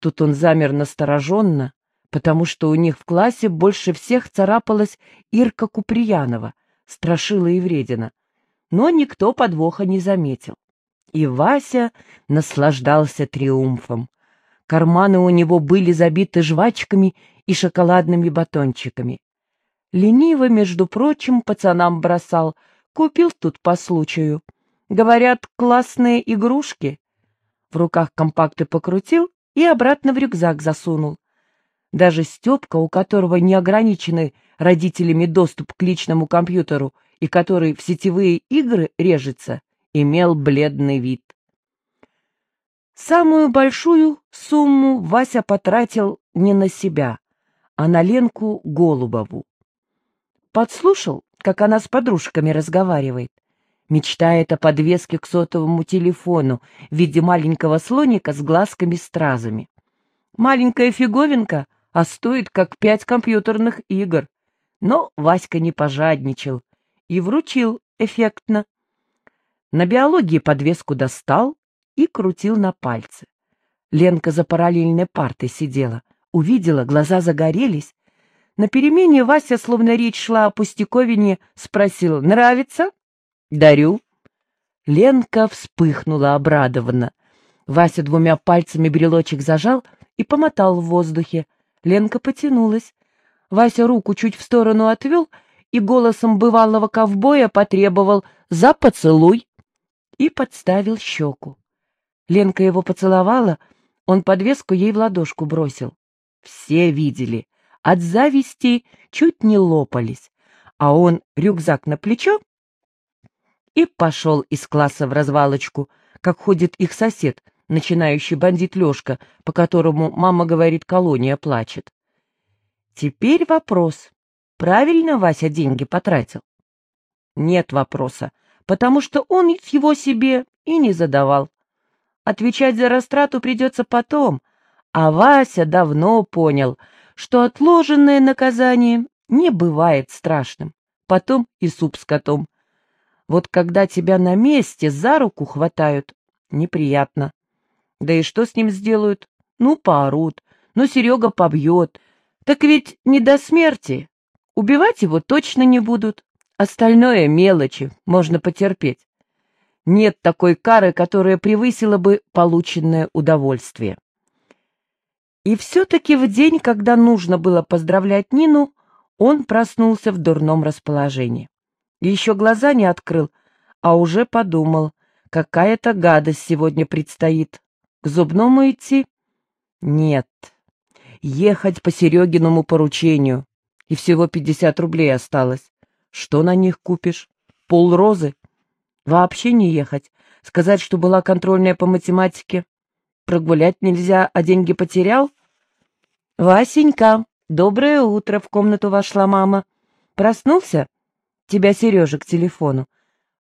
Тут он замер настороженно, потому что у них в классе больше всех царапалась Ирка Куприянова, страшила и вредина. Но никто подвоха не заметил. И Вася наслаждался триумфом. Карманы у него были забиты жвачками и шоколадными батончиками. Лениво, между прочим, пацанам бросал. Купил тут по случаю. Говорят, классные игрушки. В руках компакты покрутил и обратно в рюкзак засунул. Даже Степка, у которого неограниченный родителями доступ к личному компьютеру и который в сетевые игры режется, имел бледный вид. Самую большую сумму Вася потратил не на себя, а на Ленку Голубову. Подслушал, как она с подружками разговаривает. Мечтает о подвеске к сотовому телефону в виде маленького слоника с глазками-стразами. Маленькая фиговинка, а стоит как пять компьютерных игр. Но Васька не пожадничал и вручил эффектно. На биологии подвеску достал и крутил на пальце. Ленка за параллельной партой сидела, увидела, глаза загорелись. На перемене Вася, словно речь шла о пустяковине, спросил «Нравится?» «Дарю». Ленка вспыхнула обрадованно. Вася двумя пальцами брелочек зажал и помотал в воздухе. Ленка потянулась. Вася руку чуть в сторону отвел и голосом бывалого ковбоя потребовал «За поцелуй!» и подставил щеку. Ленка его поцеловала, он подвеску ей в ладошку бросил. Все видели, от зависти чуть не лопались, а он рюкзак на плечо и пошел из класса в развалочку, как ходит их сосед, начинающий бандит Лешка, по которому мама говорит, колония плачет. Теперь вопрос, правильно Вася деньги потратил? Нет вопроса, потому что он его себе и не задавал. Отвечать за растрату придется потом, а Вася давно понял, что отложенное наказание не бывает страшным. Потом и суп с котом. Вот когда тебя на месте за руку хватают, неприятно. Да и что с ним сделают? Ну, поорут, ну, Серега побьет. Так ведь не до смерти. Убивать его точно не будут. Остальное мелочи, можно потерпеть. Нет такой кары, которая превысила бы полученное удовольствие. И все-таки в день, когда нужно было поздравлять Нину, он проснулся в дурном расположении. Еще глаза не открыл, а уже подумал, какая-то гадость сегодня предстоит. К зубному идти? Нет. Ехать по Серегиному поручению. И всего пятьдесят рублей осталось. Что на них купишь? Пол розы? Вообще не ехать. Сказать, что была контрольная по математике. Прогулять нельзя, а деньги потерял? Васенька, доброе утро, в комнату вошла мама. Проснулся? Тебя Сережа к телефону.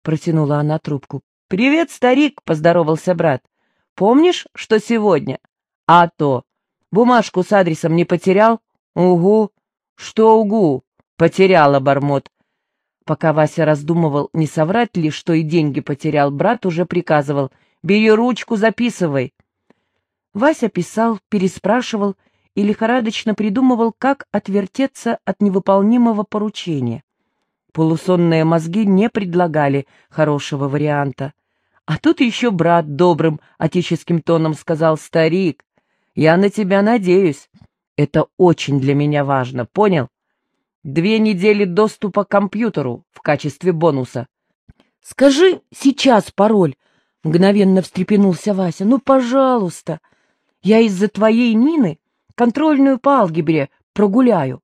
Протянула она трубку. «Привет, старик!» — поздоровался брат. «Помнишь, что сегодня?» «А то! Бумажку с адресом не потерял?» «Угу!» «Что угу?» «Потерял обормот. Пока Вася раздумывал, не соврать ли, что и деньги потерял, брат уже приказывал. «Бери ручку, записывай». Вася писал, переспрашивал и лихорадочно придумывал, как отвертеться от невыполнимого поручения. Полусонные мозги не предлагали хорошего варианта. А тут еще брат добрым отеческим тоном сказал «Старик, я на тебя надеюсь. Это очень для меня важно, понял? Две недели доступа к компьютеру в качестве бонуса. Скажи сейчас пароль, мгновенно встрепенулся Вася. Ну, пожалуйста. Я из-за твоей Нины контрольную по алгебре прогуляю.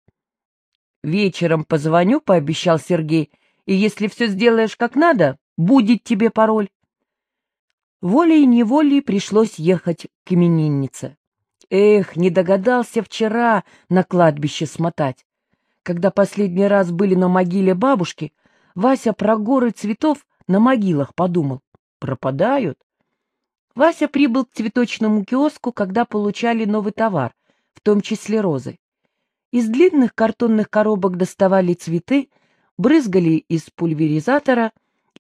Вечером позвоню, пообещал Сергей, и если все сделаешь как надо, будет тебе пароль. Волей-неволей пришлось ехать к имениннице. Эх, не догадался вчера на кладбище смотать. Когда последний раз были на могиле бабушки, Вася про горы цветов на могилах подумал. Пропадают. Вася прибыл к цветочному киоску, когда получали новый товар, в том числе розы. Из длинных картонных коробок доставали цветы, брызгали из пульверизатора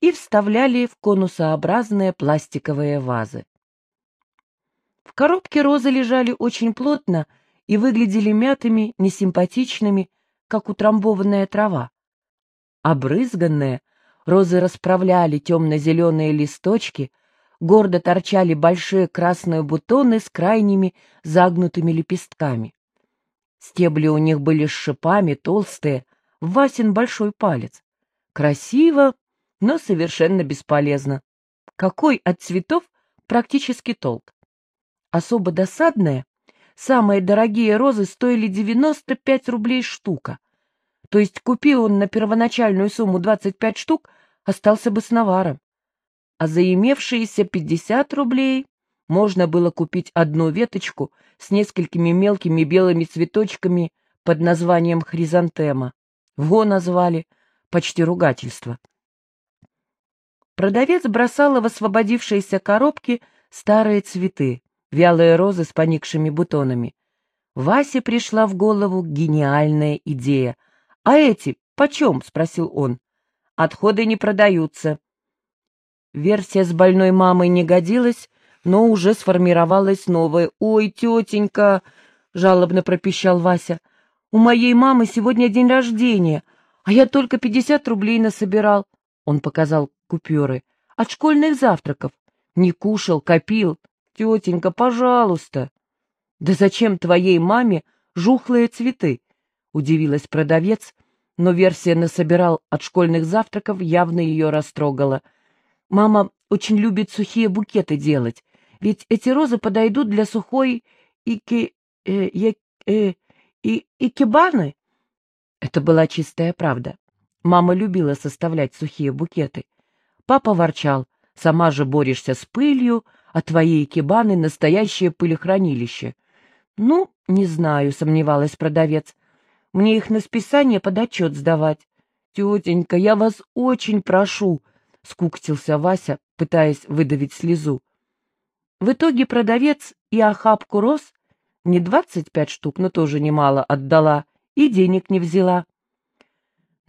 и вставляли в конусообразные пластиковые вазы. В коробке розы лежали очень плотно и выглядели мятыми, несимпатичными, как утрамбованная трава. Обрызганные, розы расправляли темно-зеленые листочки, гордо торчали большие красные бутоны с крайними загнутыми лепестками. Стебли у них были с шипами, толстые, Васин большой палец. Красиво, но совершенно бесполезно. Какой от цветов практически толк? Особо досадное, самые дорогие розы стоили 95 рублей штука. То есть купи он на первоначальную сумму 25 штук, остался бы с наваром. А за имевшиеся 50 рублей можно было купить одну веточку с несколькими мелкими белыми цветочками под названием хризантема. Во назвали, почти ругательство. Продавец бросала в освободившиеся коробки старые цветы, вялые розы с поникшими бутонами. Васе пришла в голову гениальная идея. «А эти почем?» — спросил он. «Отходы не продаются». Версия с больной мамой не годилась, но уже сформировалась новая. «Ой, тетенька!» — жалобно пропищал Вася. «У моей мамы сегодня день рождения, а я только пятьдесят рублей насобирал». Он показал купюры. «От школьных завтраков. Не кушал, копил. Тетенька, пожалуйста». «Да зачем твоей маме жухлые цветы?» — удивилась продавец, но версия насобирал от школьных завтраков явно ее растрогала. «Мама очень любит сухие букеты делать. Ведь эти розы подойдут для сухой ики... Э, э, и, икебаны. Это была чистая правда. Мама любила составлять сухие букеты. Папа ворчал, сама же борешься с пылью, а твои икебаны — настоящее пылехранилище. Ну, не знаю, сомневалась продавец. Мне их на списание под отчет сдавать. Тетенька, я вас очень прошу, — скуктился Вася, пытаясь выдавить слезу. В итоге продавец и охапку роз, не двадцать пять штук, но тоже немало отдала, и денег не взяла.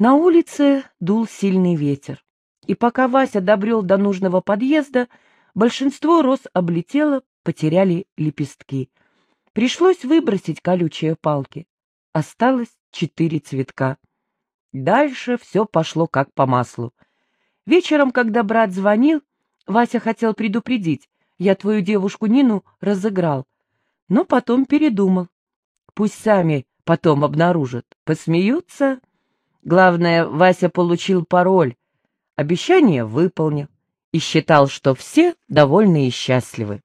На улице дул сильный ветер, и пока Вася добрел до нужного подъезда, большинство роз облетело, потеряли лепестки. Пришлось выбросить колючие палки. Осталось четыре цветка. Дальше все пошло как по маслу. Вечером, когда брат звонил, Вася хотел предупредить, я твою девушку Нину разыграл. Но потом передумал. Пусть сами потом обнаружат, посмеются. Главное, Вася получил пароль, обещание выполнил и считал, что все довольны и счастливы.